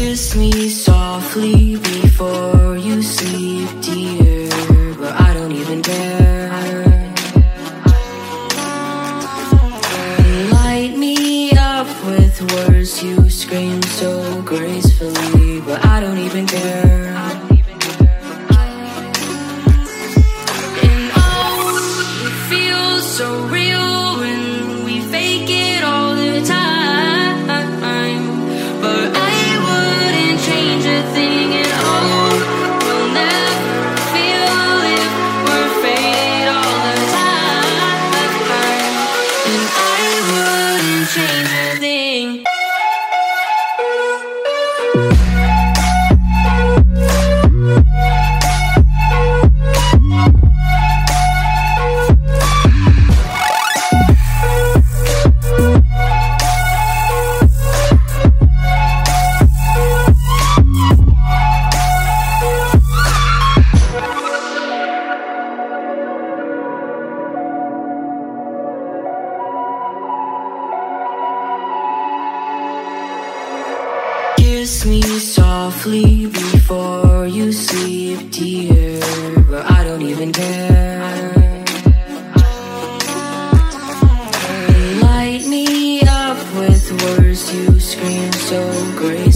kiss me softly before you sleep, dear. But I don't even care. Light me up with words you scream so gracefully. kiss me softly before you sleep, dear. But I don't even care. Light me up with words you scream so great.